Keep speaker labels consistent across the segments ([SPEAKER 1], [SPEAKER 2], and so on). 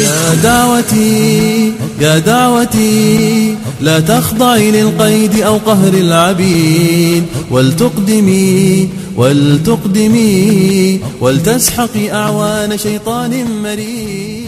[SPEAKER 1] يا دعوتي يا دعوتي لا تخضعي للقيد أو قهر العبيد. ولتقدمي ولتقدمي ولتسحقي أعوان شيطان مريد.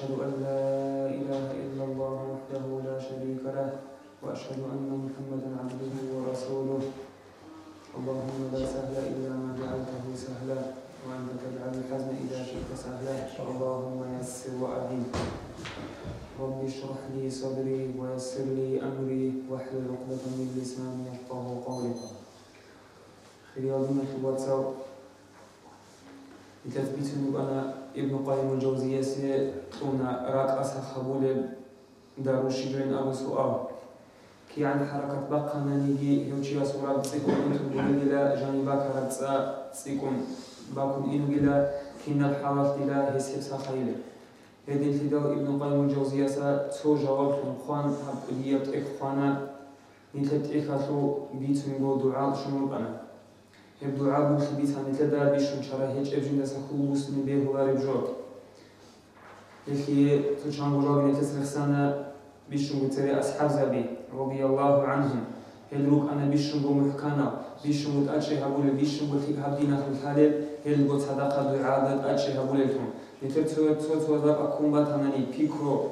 [SPEAKER 2] وأشهد أن لا إله إلا الله وحده لا شريك له وأشهد أن محمدا عبده ورسوله. اللهم لا سهل إلا ما جعلته سهلا وأنت تجعل الحزن إذا شئت سهلا. اللهم يسر وأعين رب اشرح لي صدري ويسر لي أمري واحلل عقدة من لساني يفقه قولي. رياضنا في الواتساب იქაც ვიცინ უკანა იბნ ყაიმ ჯოზიესე თუნა რაკას ხაბულე დარუში ჯენ აბუსუ ა კი ან ჰარაკატ ბაკანანიგი ჰიუჩია სურაბ ციკუნ თუბულგილა ჟანიბა ქარაცა ციკუნ ბაკუნ ინგილა ქინალ ჰალახტილა ჰესებ სახაილე ედილთი და იბნ ყაიმ ჯოზიესა ცო ჟავაბ ხან ჰაბ იატ ეხ ხანა ნიტეთ ეხასო ვიცინ გო დუა შუმუკანა hebdu abu bitan tedavishin şarahiç evjinde sakulu muslimin behular evjot. Peki tuçan gurabine tesrihsana bişin guteri ashab zabi radiyallahu anhum. Helruk ana bişin bu muhkana bişin gut açı habul bişin gut habdina hul halib hel gut sadaka duadat açı habul etum. Yeter tuva tuva tuva zab akumbat hanani pikro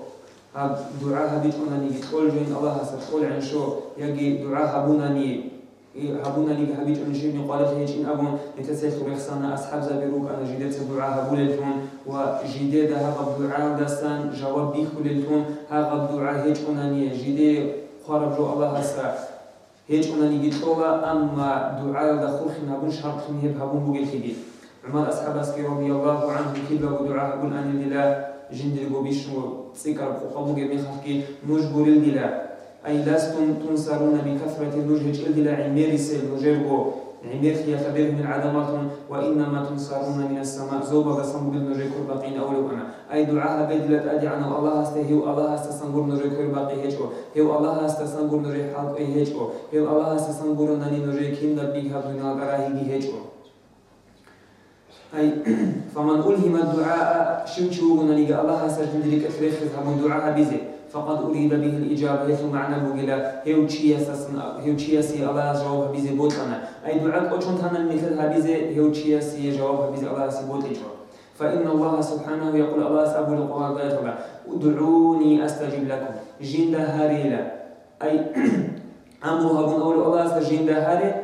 [SPEAKER 2] ab dua habit onani gitol join Allah hasat kol anşo yagi dua habunani بيكرو هاد دعاء هبيت أناني تقول جين الله هسا تقول عن شو يجي دعاء هبوناني هبوناني هبيت أن شيء قالت هيك إن أبون نتسيخ رخصانا أصحاب زبيروك أنا جدت دعاء هبول لتون وجديد هذا دعاء دستان جواب بيخو لتون هذا دعاء هيك أناني جديد خارج جو الله هسا. هيك أناني جتولا أما دعاء دخول خنا بون شرط هب هبون بوجل خدي عمر أصحاب أسكي رضي الله عنهم كيبا ودعاء بون أن لله جند الجوبيش وسكر فقاموا جميع خلقي نجبر الدلا أي لستم تنصرون بكثرة النجهج الدلا عمير سيل نجربو عمير خيا خبير من عدمات وإنما تنصرون من السماء. زوبا بصم بالنجي كرباقين أولو أنا أي دعاء بدلت أدي عنا الله استهيو الله استسنبور نجي كرباقي هجو. هيو الله استسنبور نجي حلق أي هجو. هيو الله استسنبور نني نجي كين دبيك هدونا قراهي هجو. أي فمن ألهم الدعاء شو شو قلنا لقى الله سجد لك أخريخ هم دعاء بيزي. فقد أريد به الإجابة. هيث معنى بقلا هيو تشيا سسن هيو تشيا سي الله جواب بيزي بوتنا أي دعاء أوشون تانا مثل هبيزي هيو تشيا سي جواب بيزي الله سي بوت فإن الله سبحانه يقول الله سأبو القرآن قال ادعوني أستجب لكم. جند هاريلا أي أمرها بن أول الله سجند هاري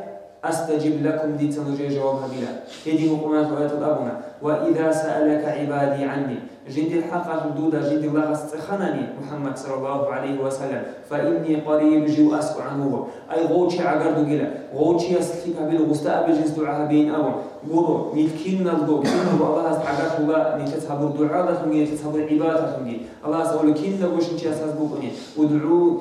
[SPEAKER 2] أستجب لكم دي تنجي جواب هبيلا هذه مقومات وآيات الأبنى وإذا سألك عبادي عني. جند الحق الدودة جند الله استخنني محمد صلى الله عليه وسلم. فإني قريب جو أسكو عنه أي غوتي عقردو جلا غوتي أسكيك هبيل غستاء بجنس دعاء بين أبو قولوا ميتكين نلدو كين الله عقرد الله نتتهب الدعاء لكم نتتهب العبادة لكم الله سأقول كين نبوش نتي أساس بوكني ودعوا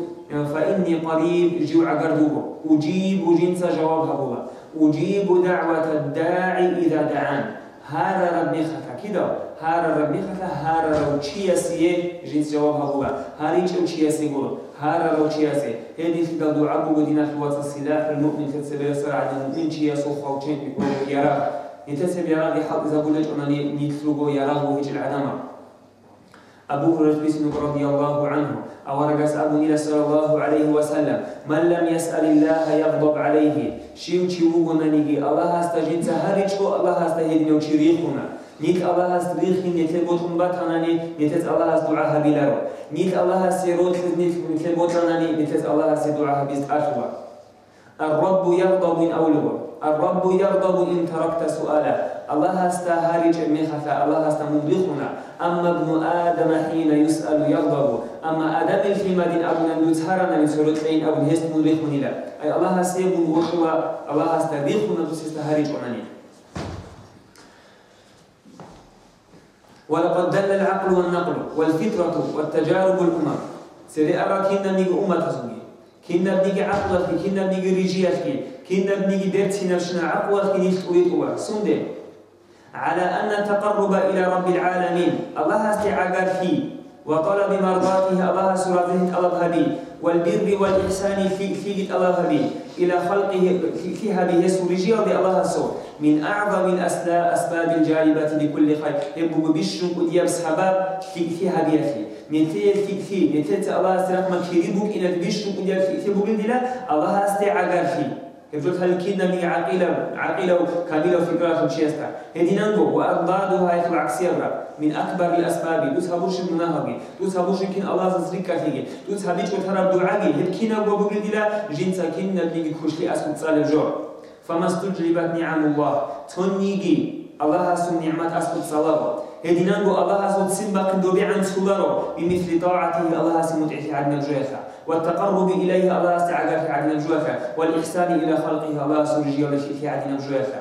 [SPEAKER 2] فإني قريب جو عقردوه أجيب جنس جواب هبولا أجيب دعوة الداعي إذا دعان. هذا ربي خطا كده هذا ربي خطا هذا لو تشيسي جنس جواب هبولا هذا يجو تشيسي قولوا هذا لو تشيسي هذه في دعاء بودينا في وسط السلاح. المؤمن تتسبب سرعة المؤمن. تشيسو خوتين بيكون يرى يتسبب يرى يحب إذا قلت أنا نتلقوا يراه وهيج العدمة أبو هريرة رضي الله عنه أو رجس أبو إلى صلى الله عليه وسلم من لم يسأل الله يغضب عليه؟ شيو شيو غنانيجي الله استجد سهري شو الله استهيد نو شريخنا نيت الله استريخ نيت بوتهم باتناني نيت الله استدعاء بلارو نيت الله استيروت نيت نيت بوتناني نيت الله استدعاء بيست أشوا الرب يغضب من أوله الرب يغضب إن تركت سؤاله. الله استهاري جميع خفا الله استمضيخنا أما ابن آدم حين يسأل يغضب أما آدم الفيما دين أبو هرنا من سورة لين أبو هست مضيخنا لا أي الله سيبون وحوى الله استضيخنا تستهاري جمعني ولقد دل العقل والنقل والفطرة والتجارب الأمم سيدي أرى كنا نيجي أمة تسوي كنا بنيجي عقلك كنا بنيجي رجيتك كنا بنيجي درتي نفسنا عقلك نيجي تقولي سندي على أن التقرب إلى رب العالمين. الله استعاقات فيه وطلب مرضاته الله سرازه طلب هبي والبر والإحسان في في الله هبي إلى خلقه فيها به سورجي الله سو من أعظم الأسباب الجالبة لكل خير يبقى بشر قد سبب. في فيها بيتي من تي في في من تي الله استراحة ما كيريبوك إن بشر قد في بقول الله استعاقات فيه يبجوت هالكينا من عقيلة عقيلة كاملة فكرة تشيستا هدينانغو وأضدادها يخل عكسيرا من أكبر الأسباب. دوس هبوش مناهبي دوس هبوش يمكن الله تزريك فيه دوس هبيش وترى دعاء هالكينا وبقول دلا جنسا كينا بيجي كوشلي أسود صال الجوع فما استجلبت نعم الله. تنيجي الله سو نعمات أسود صلاة. هدينانغو الله سو تسمى كندوبي عن سولارو. بمثل طاعته الله سموت في عدنا الجويخة والتقرب إليه الله استعجل في عدنا الجوافة والإحسان إلى خلقه الله سرجي في عدنا الجوافة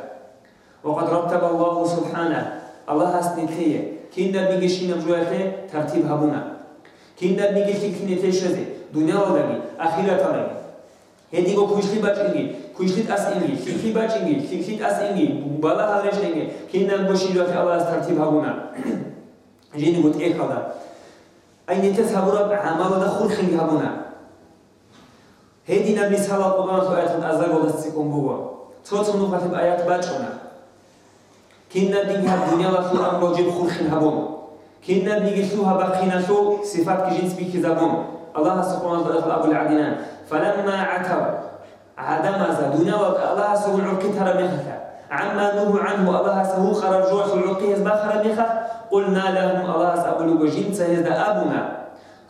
[SPEAKER 2] وقد رتب الله سبحانه الله استنتيه كنا بيجيشين الجوافة ترتيب هبونا كنا بيجي كنا تشزي دنيا ودني آخرة ودني هدي کو خوشلی بچینگی خوشلیت اسینگی فکری بچینگی فکریت اسینگی بالا هرشینگی كنا بوشي في الله ترتيب هبونا جيني قلت إيه خدا أين تذهب رب عمل دخول خير هبونا هدي نبي صلى الله عليه وسلم أزاق ودستكم بوا توتو نقطة آيات باچونا كنا دينها الدنيا والقرآن بوجب خلق هبون كنا بيجسوها بقينا شو صفات كجنس بيكي زبون الله سبحانه وتعالى أبو العدنان فلما عتوا عدم دنيا الله سبحانه وتعالى مختا عما نهوا عنه الله سهو خرج جوع العقي يزبا خرج مخت قلنا لهم الله سأبلغ جنس هذا أبونا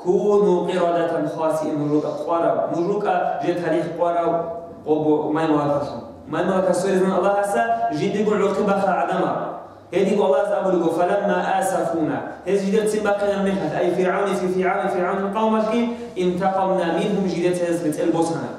[SPEAKER 2] كونوا قردة خاسئين مروكا قوارا مروكا جي تاريخ قوارا قبو ما يمواكسون ما يمواكسون إذن الله هسا جدي قول عقبة عدما. هذه الله أقول فلما آسفونا. هذه جدت سبقنا المحت أي فرعون في فرعون فرعون القوم الكي انتقمنا منهم جدت هذه البوسنة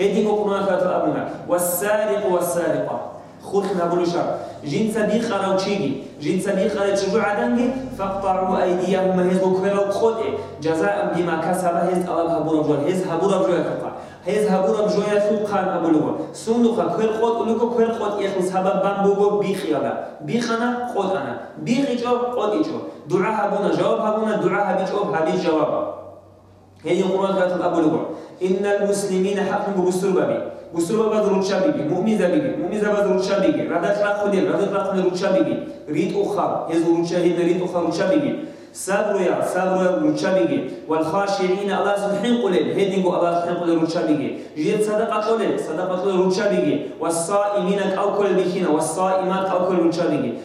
[SPEAKER 2] هذه قرآن فاتر أبونا. والسارق والسارقة. خوخنا بلوشا جين صديق راو تشيجي جين صديق راو تشجوع عدنجي فاقطعوا أيديهم هز بكرة خدئ جزاء بما كسب هز الله هبورا بجوار هز هبورا بجوار قطع هز هبورا بجوار سوقان أبلوه سوندوخا كل خود أولوكو كل خد يخلص هبا بامبوغو بيخيالا بيخنا خود أنا بيخي جو خود إجو دعاء هبونا جواب هبونا دعاء هبيج أوب هبيج جواب. هذه قرآن قاتل أبلوه إن المسلمين حقهم ببسر بابي بستر بابا روچا بيجي مؤمن بيجي مؤمن زبا روچا بيجي ردت لا خدي ردت لا خدي روچا بيجي ريت أخر هز روچا هي ريت أخر روچا بيجي صبر يا صبر يا روچا بيجي والخاشعين الله سبحانه قليل هدينغو الله سبحانه قليل روچا بيجي جيت صدقة قليل صدقة قليل روچا بيجي والصائمين أو كل والصائمات أو كل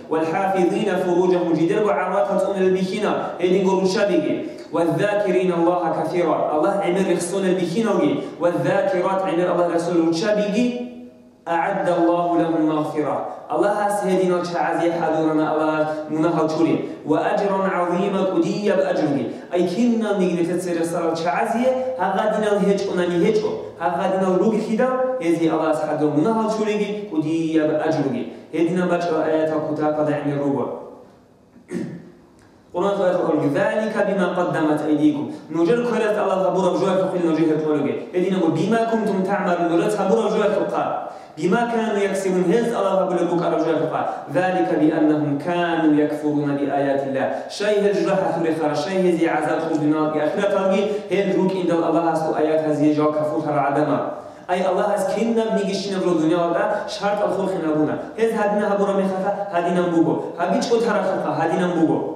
[SPEAKER 2] والحافظين فروجهم جدر وعراتهم البيخينا هدينغو روچا بيجي والذاكرين الله كثيرا. الله عمر يخصون البكينوي والذاكرات عمر الله رسول الشابيجي أعد الله لهم مغفرة. الله سيدنا شعزي حضورنا. الله منها تولي وأجرا عظيما كدية بأجره. أي كنا نيجي تتصير صلاة شعزي هغادنا الهج أنني هج هغادنا الروج كده هذه الله سبحانه منها تولي كدية بأجره. هدنا بجر آيات كتاب عن الروح قرآن تقول ذلك بما قدمت أيديكم نجر كرت الله تبور بجوات قل نجيه تولوجي إذن نقول بما كنتم تعملون نجر تبور بجوات قال بما كانوا يكسبون هز الله تقول بك على بجوات قال ذلك بأنهم كانوا يكفرون بآيات الله شيء الجرح ثوري خار شيء هذي عذاب خذ بنار آخرة تلقي هل روك إن الله هستو آيات هذه جو كفوتها عدما أي الله هز كنا بنيجيشنا في الدنيا ولا شرط الخلق نبونا هز هدنا هبورا مخفى هدينا نبوغو هبيش كنت هرخفى هدينا نبوغو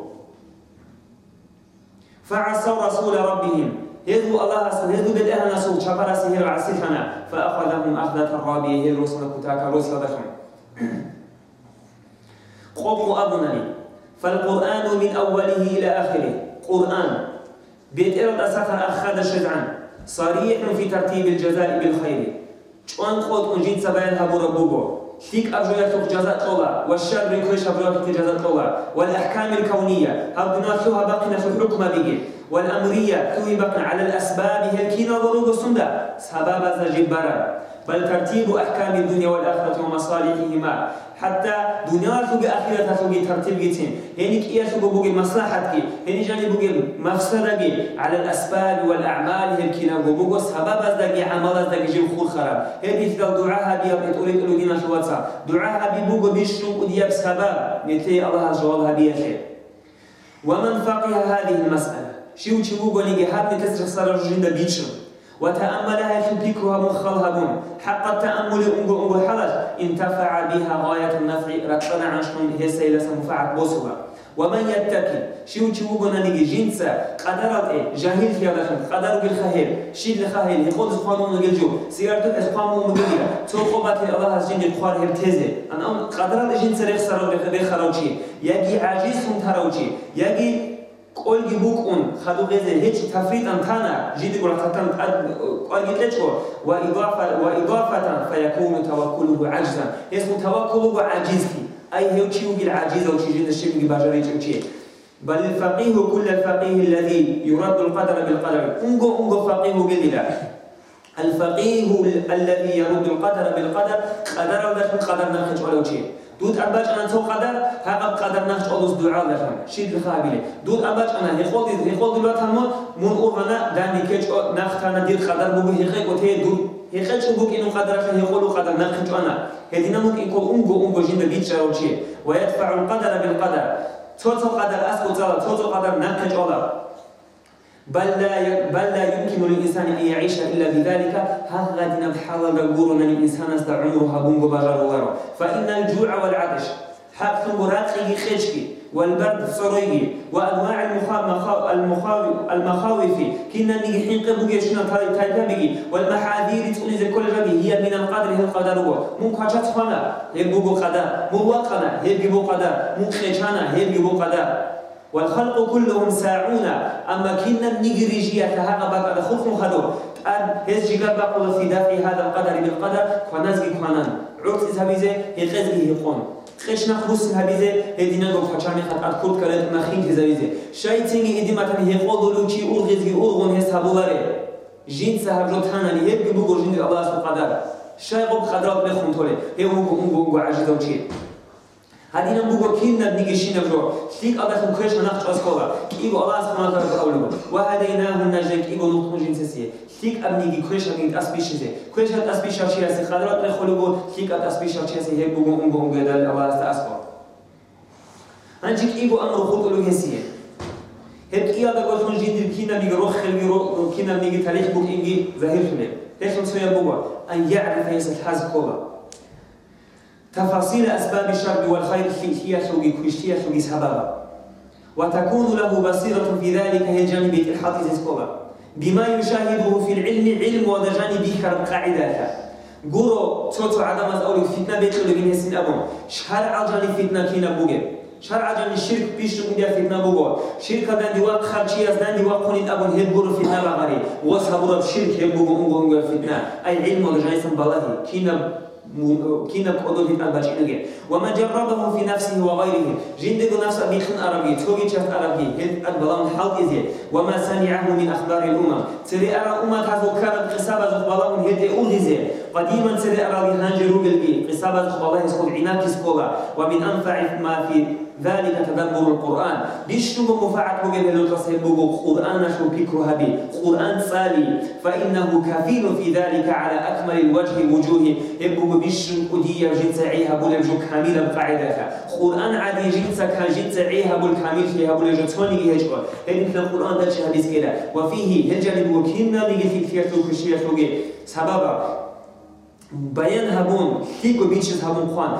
[SPEAKER 2] فعصوا رسول ربهم. هذو الله هذو بدأها نسو شفر سهر عسفنا فأخذهم أخذة الرابية هي الرسل كتاك رسل دخم قوم أبنني فالقرآن من أوله إلى آخره. قرآن. بيت إرد أسخر أخذ شجعا. صريح في ترتيب الجزاء بالخير. شوان قوت أنجين سبعين هبو ربوبو فيك أرجويتك جزاء طولا والشر كويش أرجويتك جزاء طولا والأحكام الكونية هبنا ثوها بقنا في الحكم بيجي والأمرية ثوي بقنا على الأسباب هي الكينا ضروب السنة سبب زجبرا بل ترتيب أحكام الدنيا والآخرة ومصالحهما. حتى دنيا تبي آخرة تبي ترتيب جتين هنيك إيه تبي بوجي مصلحتك هني جاني بوجي مفسدة على الأسباب والأعمال هالكينا بوجو سبب أزدق عمل أزدق جيب خور خراب. هني تقول دعاء بيا بتقولي تقولي دينا شو واتساب. دعاء بيبوجو بيشتو وديا بسبب. مثل الله جوابها بيا ومن فقه هذه المسألة؟ شو شو بوجو نيجي هاب نتسرح صار رجل بيتشر وتأملها في فكرها مخلها حق التأمل أنجو أنجو حلج. انتفع بها غاية النفع. ركنا عشان هي سيلة مفعت بوسها ومن يتكي؟ شو شو بنا نيجي؟ جنسا قدرت إيه جاهل في هذا قدر بالخير شيء الخير يقول سبحانه نجلجو سيارته إسقامه مجلية توقفت الله جن القوار هرتزه أنا قدر الجنس رخصر رخروجي يجي عاجز تروجي. يجي قولي بوكون خدو غزه هيك تفريط أنتانا جيد قول تتن قولي تلتشو وإضافة وإضافة فيكون توكله عجزا اسمه توكله عجزتي أي هو شيء العاجز أو شيء جد الشيء بجري شيء بل الفقيه كل الفقيه الذي يرد القدر بالقدر انجو انجو فقيه قليلا الفقيه الذي يرد القدر بالقدر قدر ولا قدر نخش ولا شيء дуд абач ана то қадар ҳақаб қадар нақш олус дуа лахан шид хабиле дуд абач ана хиқол дид хиқол дид ватанмо мун урвана дани кеч нақ тана дид қадар бубу хиқе ко те дуд хиқе чу бук ину қадар ха хиқолу қадар нақ чу ана хедина мук ин ко унго унго жинда бит чарон чи ва ядфаъу алқадара билқадар то то қадар аскутала то то қадар нақ чу ола بل لا بل لا يمكن للإنسان أن يعيش إلا بذلك. دين بحال الجورنا الإنسان أصدع عمره بونغو بجار فإن الجوع والعطش حق مراقي خشكي والبرد صريجي وأنواع المخاوف كنا نيجي حين قبل شنا تاي بيجي والمحاذير تقول كل جبي هي من القدر هي القدر هو. مو كاجت خنا هي بوجو قدر مو وقنا هي بيجو قدر مو خشانا هي بيجو قدر والخلق كلهم ساعون. أما كنا نجريجية هذا بقى خلق خدو أن هز جيجا بقول في دافع هذا القدر بالقدر. كنازجي كنان عرض إزهابيزه يغزجي يقون خشنا خبوس هبيزة هدينا دو فچاني خط ات كود كلت مخين هزابيزه شايتيني إدي مثلا هيقول دولوچي أورغزي أورغون هس هبولاره جين سهب تاناني هيك بوغو جين الله سبحانه قدر شاي قب قدرات بخون تولي. هي هو هو هو عجيزة وچي. هذه نبغى كنا بنيجي شيء نبغى فيك الله سبحانه كرش نخش أسكولا كيبو الله سبحانه وتعالى أولو وهديناه النجاة كيبو نطمو جنسية فيك أبنيجي كرش أبنيجي أسبيشة كرش هات أسبيشة شيء سي خضرات نخلوه فيك أت أسبيشة شيء سي هيك بقول أم بقول جدال الله استأسكوا هنجي كيبو أمر خود أولو هسيه هيك إياه بقول خون جديد كنا بيجي روح خل بيجي كنا بنيجي تاريخ بوك إنجي ظاهر فيه ليش نسوي بقول أن يعرف يسد حزب كوبا تفاصيل أسباب الشر والخير سوقي كوشتيا سوقي سببا وتكون له بصيرة في ذلك هي جانب الحاطز سكوبا بما يشاهده في العلم علم ودجاني بكر قاعدة قرو توتو عدم أولي فتنة بيت لغين هسين أبون شهر عجاني فتنة كينا بوغي. شهر عجاني الشرك بيش مديا فتنة بوغو. شركة دان دي وقت از دان دي وقت قنين أبون هيد بورو فتنة بغاري وصحبورا الشرك هيد بوغو فتنة. أي علم ودجاني سنبالاه كينا كينا بقدر هيت أن باشينه وما جربه في نفسه وغيره. جند نفسه بيخن عربي توجي شاف عربي هيت أقبلهم حلق إزيه وما سمعه من أخبار الأمم تري أرى أمة هذا كان قصابة زخبالهم هيت أول إزيه قديما تري أرى هانجروا بالبي قصابة زخبالهم يسقط عناك سكولا ومن أنفع ما في ذلك تدبر القرآن. بيشتم مفاعل بوجه لو تصيبه قرآن شو بيكره بي قرآن صالي. فإنه كفيل في ذلك على أكمل الوجه وجوه. يبقى بيشتم أدية جنس عيها بول جو كامل بقاعدة قرآن عادي جنس كان جنس عيها بول كامل فيها بول جو توني هيجوا هذه في القرآن شيء حديث كده؟ وفيه هالجانب وكنا بيجي في كثير تو كشيء توجي سببا. بيان هبون فيكو بيتشز هبون خوان؟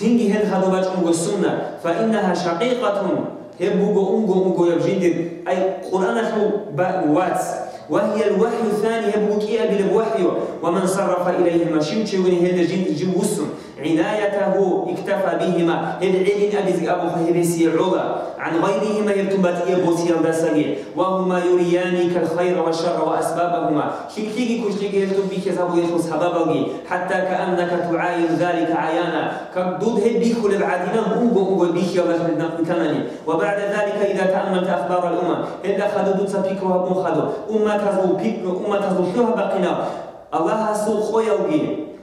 [SPEAKER 2] تنجي هل هذا باجون السنة فإنها شقيقة. هبوغو أنغو أنغو يبجين أي قرآن شو واتس. وهي الوحي الثاني هبوكي أبي الوحي ومن صرف إليه ما شمشي وني هذا جين جوسن عنايته اكتفى بهما. هذا علين أبي أبو خيبسي علا عن غيرهما يبتبت يبوسي الدسجي وهما يريانك الخير والشر وأسبابهما. شكتيكي كشتيكي يكتب بك سبب يخص سببه حتى كأنك تعاين ذلك عيانا. كدود هبيك لبعدنا؟ أنغو أنغو بيك يا وبعد ذلك إذا تأملت أخبار الأمم إذا خدود سبيكها بمخدو أمة تزو بيك أمة تزو فيها بقنا الله سو خويا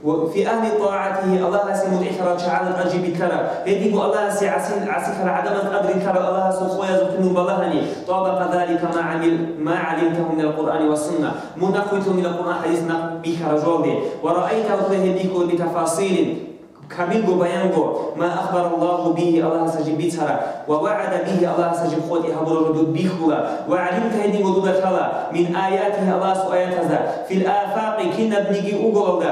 [SPEAKER 2] وفي أهل طاعته الله سي مدعي شعال أجيب كرا. هدي الله سي عسين عسكر عدم قدر كرا. الله سوخويا زكنو بلهني. طابق ذلك ما عمل ما علمته من القرآن والسنة. منقوت من القرآن حديث بك رجل ورأيته هديك بتفاصيل. كامل جو بيان جو ما أخبر الله به الله سجل بيتها ووعد به الله سجل خوتي هبور ردود بيخوا وعلمت هدي ودود من آياته الله سؤاياتها في الآفاق كنا بنيجي أقول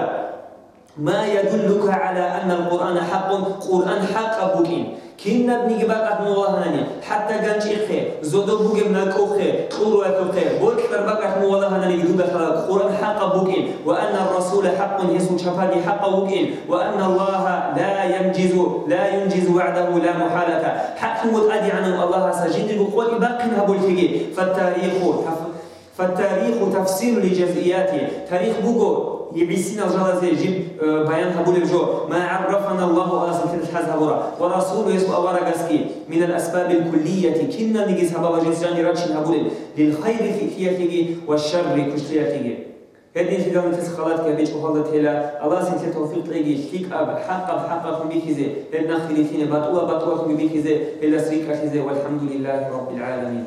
[SPEAKER 2] ما يدلك على أن القرآن حق قرآن حق بكين كنا بنيجي بقى مولاهاني حتى جانش إخي زودو بوجي من الكوخي قولوا الكوخي بول كتر بقى مولاهاني يدوب خلاص قرآن حق بوكين. وأن الرسول حق يسوع شفادي حق بوكين. وأن الله لا ينجز لا ينجز وعده لا محالة. حق متأدي عن الله سجد بقول باقي هبول تيجي. فالتاريخ فالتاريخ تفسير لجزئياته. تاريخ بوكو يبسينا جلس يجيب آه، بيان هبول الجو ما عرفنا الله على سبيل الحز هبورا ورسوله يسوع أورا قسكي من الأسباب الكلية كنا نجيز هبا جنسان رجل هبول للخير في فيته والشر كشتيته هذه في دون تسخلات كبيش وهذا تلا الله سنت توفيق تلاقي شيك أب. حق أب حق أخم بيكزي لنا خليفين بطوة بطوة أخم بيكزي إلا سريك أخزي والحمد لله رب العالمين.